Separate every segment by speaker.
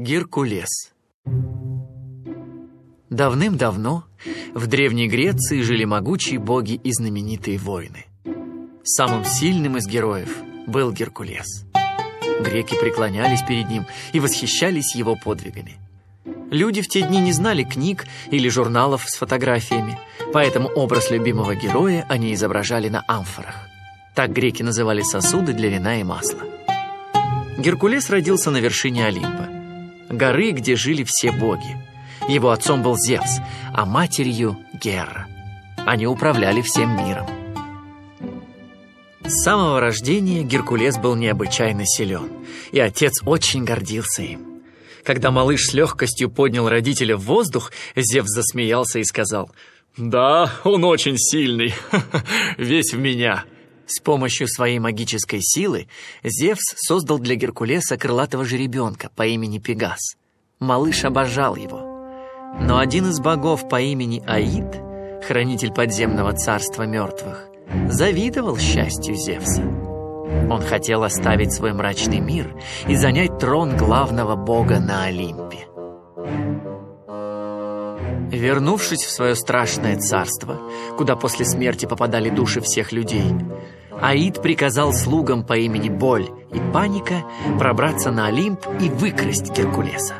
Speaker 1: Геркулес Давным-давно в Древней Греции жили могучие боги и знаменитые воины. Самым сильным из героев был Геркулес. Греки преклонялись перед ним и восхищались его подвигами. Люди в те дни не знали книг или журналов с фотографиями, поэтому образ любимого героя они изображали на амфорах. Так греки называли сосуды для вина и масла. Геркулес родился на вершине Олимпа, горы, где жили все боги. Его отцом был Зевс, а матерью — Герра. Они управляли всем миром. С самого рождения Геркулес был необычайно силен, и отец очень гордился им. Когда малыш с легкостью поднял родителя в воздух, Зевс засмеялся и сказал, «Да, он очень сильный, весь в меня». С помощью своей магической силы Зевс создал для Геркулеса крылатого жеребенка по имени Пегас. Малыш обожал его. Но один из богов по имени Аид, хранитель подземного царства мертвых, завидовал счастью Зевса. Он хотел оставить свой мрачный мир и занять трон главного бога на Олимпе. Вернувшись в свое страшное царство, куда после смерти попадали души всех людей, Аид приказал слугам по имени Боль и Паника пробраться на Олимп и выкрасть Геркулеса.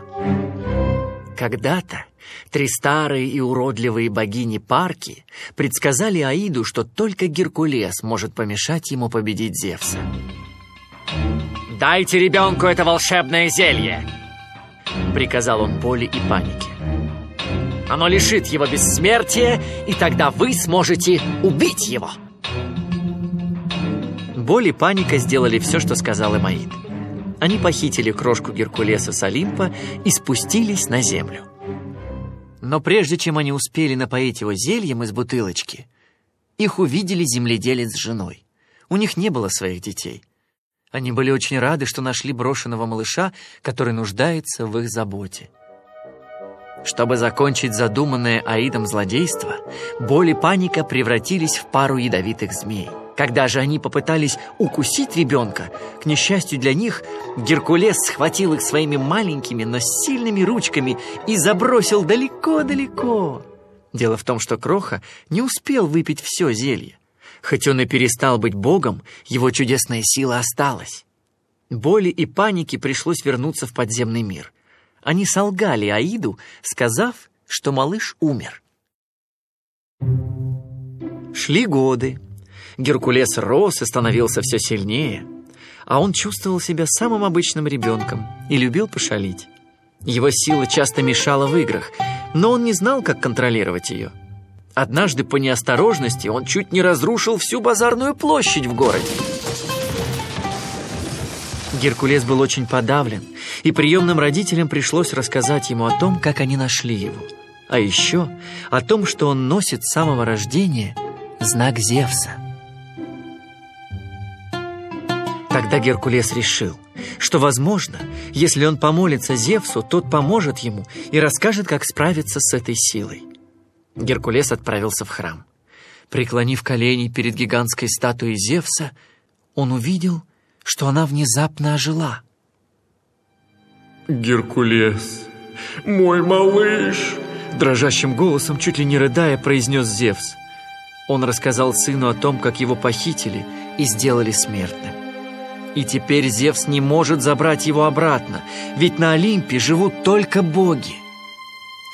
Speaker 1: Когда-то три старые и уродливые богини Парки предсказали Аиду, что только Геркулес может помешать ему победить Зевса. «Дайте ребенку это волшебное зелье!» Приказал он Боли и Панике. «Оно лишит его бессмертия, и тогда вы сможете убить его!» Боль и Паника сделали все, что сказал им Аид. Они похитили крошку Геркулеса с Олимпа и спустились на землю. Но прежде чем они успели напоить его зельем из бутылочки, их увидели земледелец с женой. У них не было своих детей. Они были очень рады, что нашли брошенного малыша, который нуждается в их заботе. Чтобы закончить задуманное Аидом злодейство, боль и паника превратились в пару ядовитых змей. Когда же они попытались укусить ребенка, к несчастью для них, Геркулес схватил их своими маленькими, но сильными ручками и забросил далеко-далеко. Дело в том, что Кроха не успел выпить все зелье. Хоть он и перестал быть богом, его чудесная сила осталась. Боли и панике пришлось вернуться в подземный мир. Они солгали Аиду, сказав, что малыш умер. Шли годы. Геркулес рос и становился все сильнее, а он чувствовал себя самым обычным ребенком и любил пошалить. Его сила часто мешала в играх, но он не знал, как контролировать ее. Однажды по неосторожности он чуть не разрушил всю базарную площадь в городе. Геркулес был очень подавлен, и приемным родителям пришлось рассказать ему о том, как они нашли его. А еще о том, что он носит с самого рождения знак Зевса. Тогда Геркулес решил, что, возможно, если он помолится Зевсу, тот поможет ему и расскажет, как справиться с этой силой. Геркулес отправился в храм. Преклонив колени перед гигантской статуей Зевса, он увидел, что она внезапно ожила.
Speaker 2: «Геркулес, мой малыш!»
Speaker 1: Дрожащим голосом, чуть ли не рыдая, произнес Зевс. Он рассказал сыну о том, как его похитили и сделали смертным. И теперь Зевс не может забрать его обратно, ведь на Олимпе живут только боги.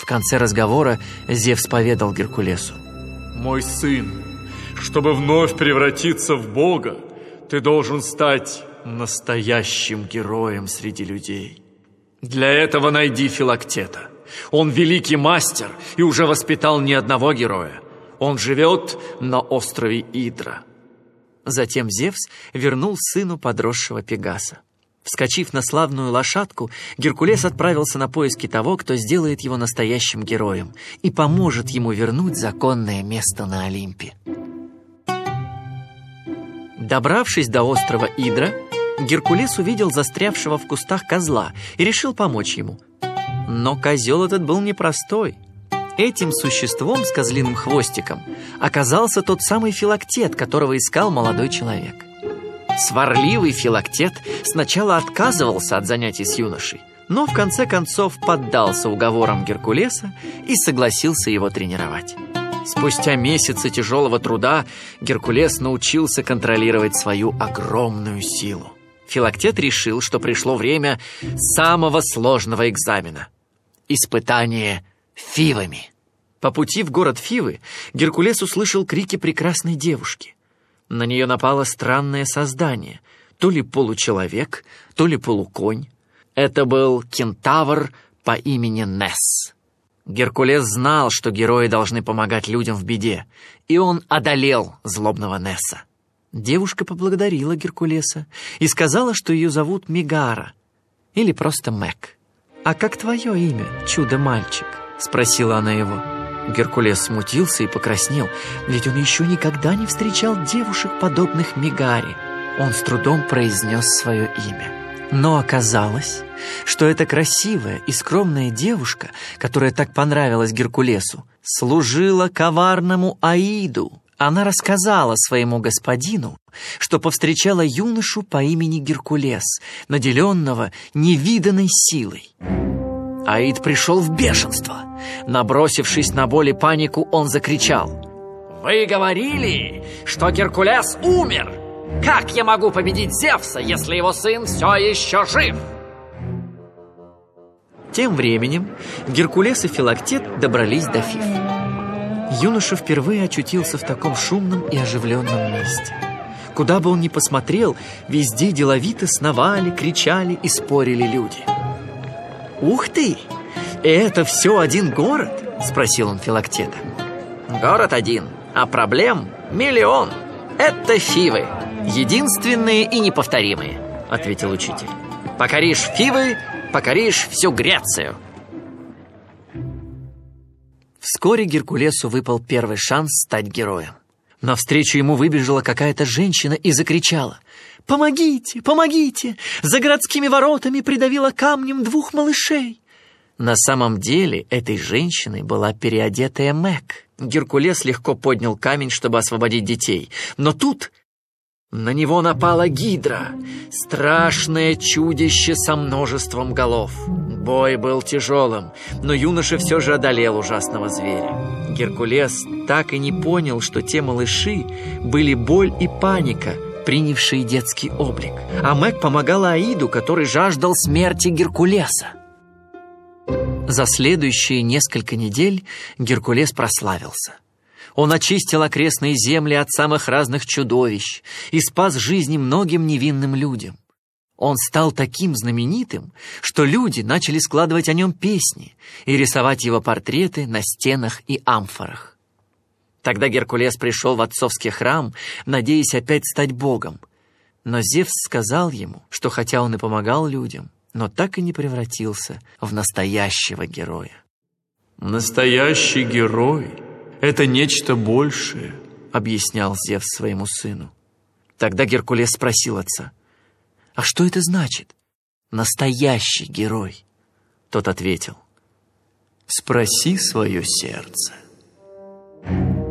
Speaker 1: В конце разговора Зевс поведал Геркулесу.
Speaker 2: «Мой сын, чтобы вновь превратиться в бога, ты должен стать настоящим героем среди людей. Для этого найди Филактета. Он великий мастер и уже воспитал не одного героя. Он живет на острове Идра».
Speaker 1: Затем Зевс вернул сыну подросшего Пегаса. Вскочив на славную лошадку, Геркулес отправился на поиски того, кто сделает его настоящим героем и поможет ему вернуть законное место на Олимпе. Добравшись до острова Идра, Геркулес увидел застрявшего в кустах козла и решил помочь ему. Но козел этот был непростой – Этим существом с козлиным хвостиком оказался тот самый филактет, которого искал молодой человек. Сварливый филактет сначала отказывался от занятий с юношей, но в конце концов поддался уговорам Геркулеса и согласился его тренировать. Спустя месяцы тяжелого труда Геркулес научился контролировать свою огромную силу. Филактет решил, что пришло время самого сложного экзамена – испытание фивами. По пути в город Фивы Геркулес услышал крики прекрасной девушки. На нее напало странное создание, то ли получеловек, то ли полуконь. Это был кентавр по имени Несс. Геркулес знал, что герои должны помогать людям в беде, и он одолел злобного Несса. Девушка поблагодарила Геркулеса и сказала, что ее зовут Мигара, или просто Мэг. «А как твое имя, чудо-мальчик?» — спросила она его. Геркулес смутился и покраснел, ведь он еще никогда не встречал девушек, подобных Мигаре. Он с трудом произнес свое имя. Но оказалось, что эта красивая и скромная девушка, которая так понравилась Геркулесу, служила коварному Аиду. Она рассказала своему господину, что повстречала юношу по имени Геркулес, наделенного невиданной силой. Аид пришел в бешенство. Набросившись на боль и панику, он закричал. «Вы говорили, что Геркулес умер! Как я могу победить Зевса, если его сын все еще жив?» Тем временем Геркулес и Филактет добрались до Фиф. Юноша впервые очутился в таком шумном и оживленном месте. Куда бы он ни посмотрел, везде деловито сновали, кричали и спорили люди. «Ух ты! Это все один город?» – спросил он Филактета. «Город один, а проблем миллион. Это Фивы, единственные и неповторимые», – ответил учитель. «Покоришь Фивы, покоришь всю Грецию». Вскоре Геркулесу выпал первый шанс стать героем. Навстречу ему выбежала какая-то женщина и закричала. «Помогите! Помогите! За городскими воротами придавила камнем двух малышей!» На самом деле этой женщиной была переодетая Мэг. Геркулес легко поднял камень, чтобы освободить детей. Но тут на него напала гидра, страшное чудище со множеством голов. Бой был тяжелым, но юноша все же одолел ужасного зверя. Геркулес так и не понял, что те малыши были боль и паника, принявшие детский облик. А Мэг помогала Аиду, который жаждал смерти Геркулеса. За следующие несколько недель Геркулес прославился. Он очистил окрестные земли от самых разных чудовищ и спас жизни многим невинным людям. Он стал таким знаменитым, что люди начали складывать о нем песни и рисовать его портреты на стенах и амфорах. Тогда Геркулес пришел в отцовский храм, надеясь опять стать богом. Но Зевс сказал ему, что хотя он и помогал людям, но так и не превратился в настоящего героя.
Speaker 2: «Настоящий герой — это нечто большее», — объяснял Зевс своему сыну.
Speaker 1: Тогда Геркулес спросил отца, «А что это значит? Настоящий герой?» Тот ответил, «Спроси свое сердце». Аид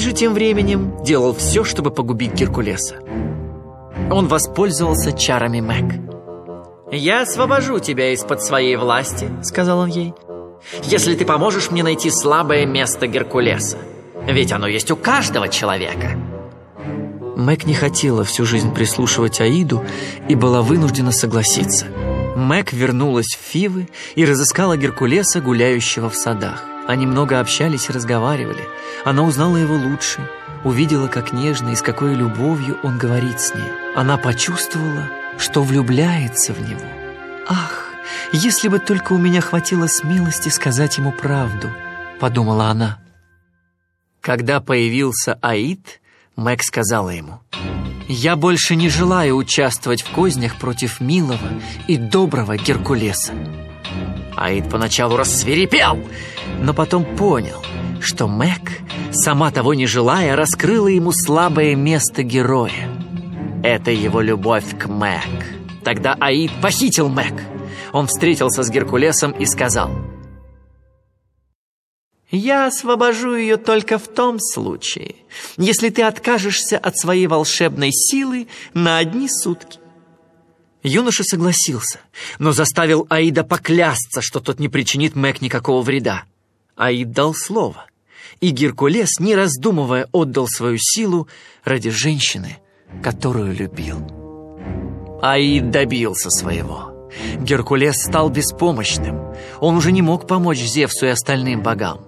Speaker 1: же тем временем делал все, чтобы погубить Геркулеса. Он воспользовался чарами Мэг. «Я освобожу тебя из-под своей власти», — сказал он ей, «если ты поможешь мне найти слабое место Геркулеса. Ведь оно есть у каждого человека». Мэг не хотела всю жизнь прислушивать Аиду и была вынуждена согласиться. Мэг вернулась в Фивы и разыскала Геркулеса, гуляющего в садах. Они много общались и разговаривали. Она узнала его лучше, увидела, как нежно и с какой любовью он говорит с ней. Она почувствовала, что влюбляется в него. «Ах, если бы только у меня хватило смелости сказать ему правду», — подумала она. Когда появился Аид, Мэг сказала ему, «Я больше не желаю участвовать в кознях против милого и доброго Геркулеса». Аид поначалу рассверепел, но потом понял, что Мэг, сама того не желая, раскрыла ему слабое место героя. Это его любовь к Мэг. Тогда Аид похитил Мэг. Он встретился с Геркулесом и сказал, «Я освобожу ее только в том случае, если ты откажешься от своей волшебной силы на одни сутки». Юноша согласился, но заставил Аида поклясться, что тот не причинит Мэг никакого вреда. Аид дал слово, и Геркулес, не раздумывая, отдал свою силу ради женщины, которую любил. Аид добился своего. Геркулес стал беспомощным. Он уже не мог помочь Зевсу и остальным богам.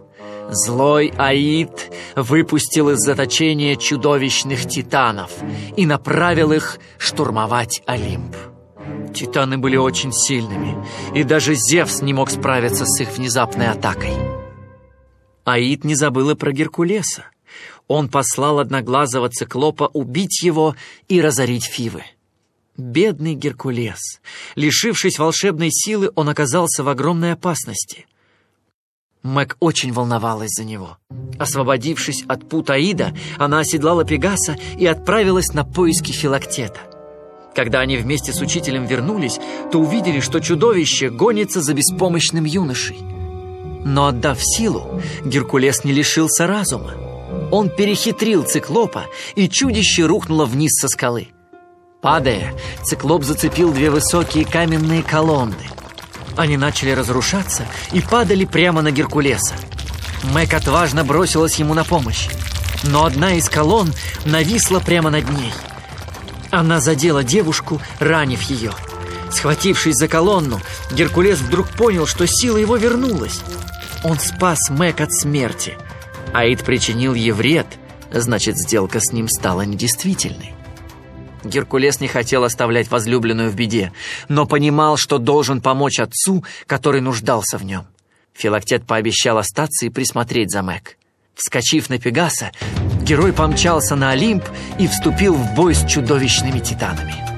Speaker 1: Злой Аид выпустил из заточения чудовищных титанов и направил их штурмовать Олимп. Титаны были очень сильными, и даже Зевс не мог справиться с их внезапной атакой. Аид не забыл и про Геркулеса. Он послал одноглазого циклопа убить его и разорить Фивы. Бедный Геркулес. Лишившись волшебной силы, он оказался в огромной опасности. Мэг очень волновалась за него. Освободившись от пут Аида, она оседлала Пегаса и отправилась на поиски Филактета. Когда они вместе с учителем вернулись, то увидели, что чудовище гонится за беспомощным юношей. Но отдав силу, Геркулес не лишился разума. Он перехитрил циклопа, и чудище рухнуло вниз со скалы. Падая, циклоп зацепил две высокие каменные колонны. Они начали разрушаться и падали прямо на Геркулеса. Мэг отважно бросилась ему на помощь. Но одна из колонн нависла прямо над ней. Она задела девушку, ранив ее. Схватившись за колонну, Геркулес вдруг понял, что сила его вернулась. Он спас Мэг от смерти. Аид причинил ей вред, значит, сделка с ним стала недействительной. Геркулес не хотел оставлять возлюбленную в беде, но понимал, что должен помочь отцу, который нуждался в нем. Филактет пообещал остаться и присмотреть за Мэг. Вскочив на Пегаса, герой помчался на Олимп и вступил в бой с чудовищными титанами.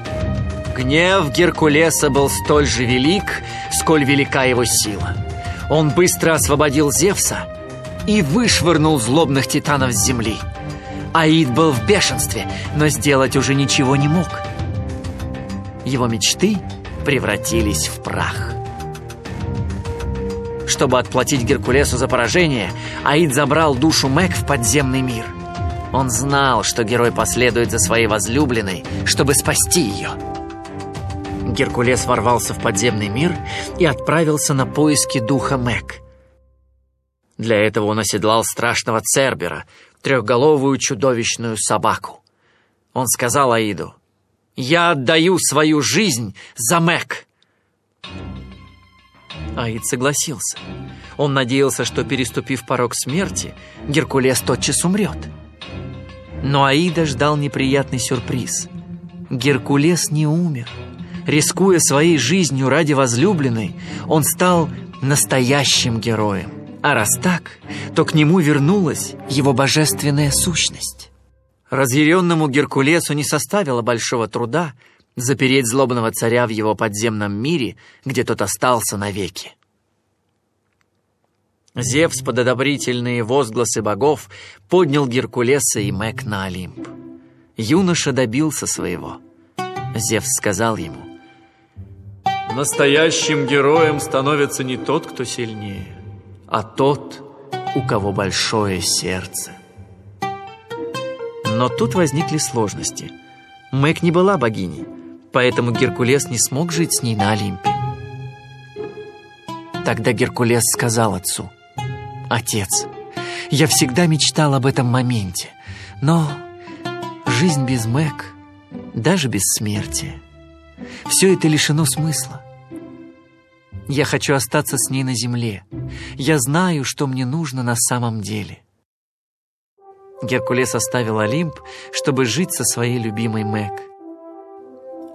Speaker 1: Гнев Геркулеса был столь же велик, сколь велика его сила. Он быстро освободил Зевса и вышвырнул злобных титанов с земли. Аид был в бешенстве, но сделать уже ничего не мог. Его мечты превратились в прах. Чтобы отплатить Геркулесу за поражение, Аид забрал душу Мэг в подземный мир. Он знал, что герой последует за своей возлюбленной, чтобы спасти ее. Геркулес ворвался в подземный мир и отправился на поиски духа Мэг. Для этого он оседлал страшного Цербера, трехголовую чудовищную собаку. Он сказал Аиду, «Я отдаю свою жизнь за Мэг!» Аид согласился. Он надеялся, что, переступив порог смерти, Геркулес тотчас умрет. Но Аида ждал неприятный сюрприз. Геркулес не умер. Рискуя своей жизнью ради возлюбленной, он стал настоящим героем. А раз так, то к нему вернулась его божественная сущность. Разъяренному Геркулесу не составило большого труда запереть злобного царя в его подземном мире, где тот остался навеки. Зевс под одобрительные возгласы богов поднял Геркулеса и Мэг на Олимп. Юноша добился своего. Зевс сказал ему,
Speaker 2: «Настоящим героем становится не тот, кто сильнее,
Speaker 1: а тот, у кого большое сердце». Но тут возникли сложности. Мэг не была богиней, поэтому Геркулес не смог жить с ней на Олимпе. Тогда Геркулес сказал отцу, «Отец, я всегда мечтал об этом моменте, но жизнь без Мэг, даже без смерти, все это лишено смысла. Я хочу остаться с ней на земле. Я знаю, что мне нужно на самом деле». Геркулес оставил Олимп, чтобы жить со своей любимой Мэг.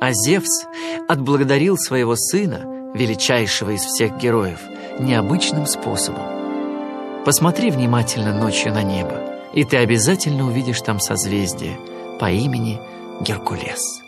Speaker 1: А Зевс отблагодарил своего сына, величайшего из всех героев, необычным способом. Посмотри внимательно ночью на небо, и ты обязательно увидишь там созвездие по имени Геркулес.